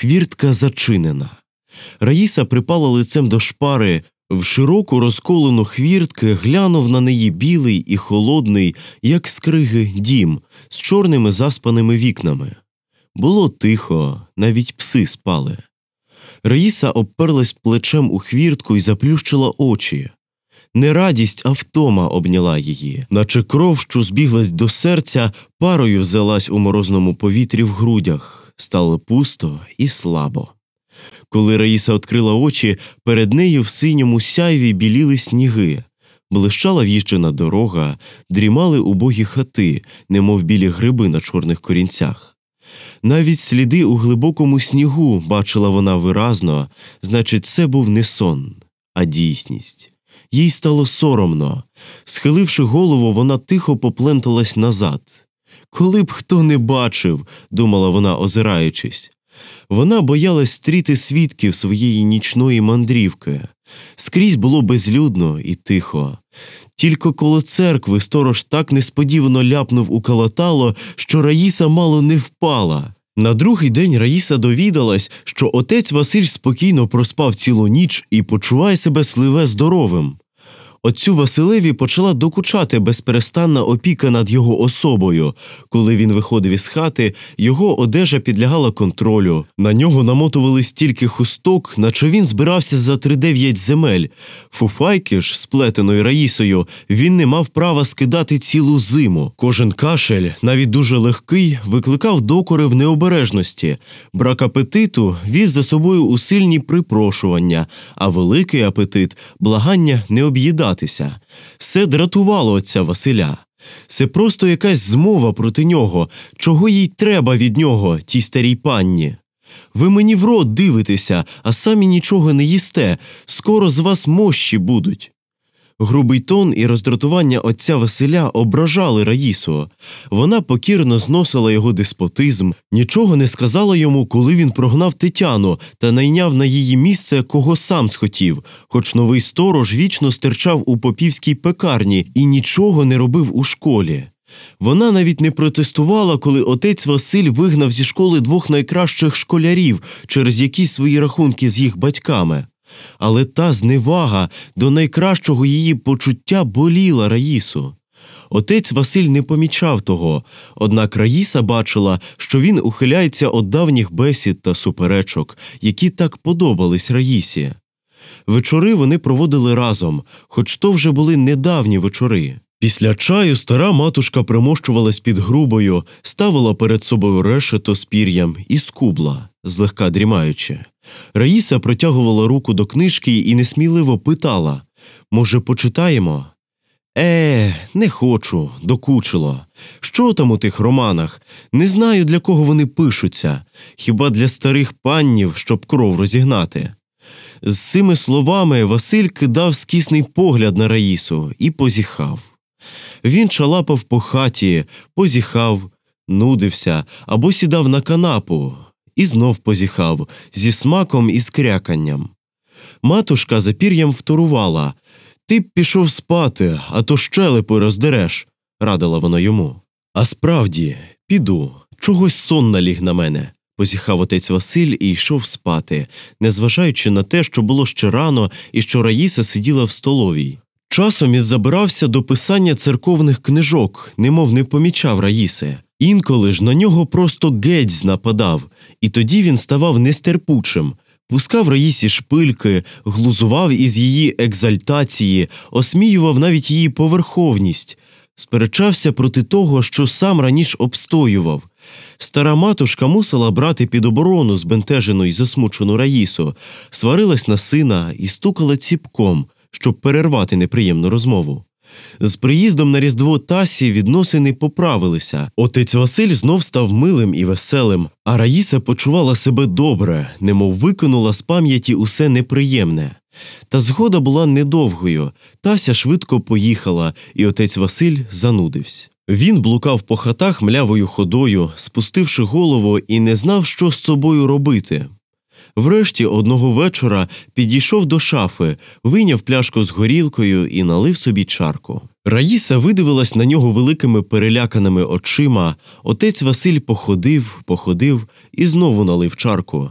хвіртка зачинена. Раїса припала лицем до шпари, в широку розколену хвіртки глянув на неї білий і холодний, як скриги, дім з чорними заспаними вікнами. Було тихо, навіть пси спали. Раїса обперлась плечем у хвіртку і заплющила очі. Не радість, а втома обняла її, наче кров, що збіглась до серця, парою взялась у морозному повітрі в грудях, стало пусто і слабо. Коли Раїса відкрила очі, перед нею в синьому сяйві біліли сніги, блищала в'їжджена дорога, дрімали убогі хати, немов білі гриби на чорних корінцях. Навіть сліди у глибокому снігу бачила вона виразно, значить, це був не сон, а дійсність. Їй стало соромно. Схиливши голову, вона тихо попленталась назад. Коли б хто не бачив, думала вона, озираючись. Вона боялась стріти свідків своєї нічної мандрівки. Скрізь було безлюдно і тихо. Тільки коло церкви сторож так несподівано ляпнув у калатало, що Раїса мало не впала. На другий день Раїса довідалась, що отець Василь спокійно проспав цілу ніч і почуває себе сливе здоровим. Отцю Василеві почала докучати безперестанна опіка над його особою. Коли він виходив із хати, його одежа підлягала контролю. На нього намотували стільки хусток, наче він збирався за тридев'ять земель. Фуфайки ж, сплетеною раїсою, він не мав права скидати цілу зиму. Кожен кашель, навіть дуже легкий, викликав докори в необережності. Брак апетиту вів за собою усильні припрошування, а великий апетит благання не об'їдатися. Все дратувало отця Василя. Це просто якась змова проти нього, чого їй треба від нього, тій старій панні. Ви мені в рот дивитеся, а самі нічого не їсте, скоро з вас мощі будуть. Грубий тон і роздратування отця Василя ображали Раїсу. Вона покірно зносила його деспотизм, нічого не сказала йому, коли він прогнав Тетяну та найняв на її місце, кого сам схотів, хоч новий сторож вічно стирчав у попівській пекарні і нічого не робив у школі. Вона навіть не протестувала, коли отець Василь вигнав зі школи двох найкращих школярів через якісь свої рахунки з їх батьками. Але та зневага до найкращого її почуття боліла Раїсу. Отець Василь не помічав того, однак Раїса бачила, що він ухиляється від давніх бесід та суперечок, які так подобались Раїсі. Вечори вони проводили разом, хоч то вже були недавні вечори. Після чаю стара матушка примощувалась під грубою, ставила перед собою решето з пір'ям і скубла, злегка дрімаючи. Раїса протягувала руку до книжки і несміливо питала Може, почитаємо? Е, не хочу, докучило. Що там у тих романах? Не знаю, для кого вони пишуться, хіба для старих паннів, щоб кров розігнати. З цими словами Василь кидав скісний погляд на Раїсу і позіхав. Він чалапав по хаті, позіхав, нудився або сідав на канапу і знов позіхав зі смаком і скряканням. Матушка за пір'ям вторувала Ти б пішов спати, а то щелепи роздереш, радила вона йому. А справді, піду, чогось сон наліг на мене. Позіхав отець Василь і йшов спати, незважаючи на те, що було ще рано і що Раїса сиділа в столовій. Часом він забирався до писання церковних книжок, немов не помічав Раїси. Інколи ж на нього просто геть нападав, і тоді він ставав нестерпучим, пускав Раїсі шпильки, глузував із її екзальтації, осміював навіть її поверховність, сперечався проти того, що сам раніше обстоював. Стара матушка мусила брати під оборону збентежену й засмучену Раїсу, сварилась на сина і стукала ціпком щоб перервати неприємну розмову. З приїздом на Різдво Тасі відносини поправилися. Отець Василь знов став милим і веселим, а Раїса почувала себе добре, немов викинула з пам'яті усе неприємне. Та згода була недовгою. Тася швидко поїхала, і отець Василь занудився. Він блукав по хатах млявою ходою, спустивши голову, і не знав, що з собою робити. Врешті одного вечора підійшов до шафи, вийняв пляшку з горілкою і налив собі чарку. Раїса видивилась на нього великими переляканими очима. Отець Василь походив, походив і знову налив чарку.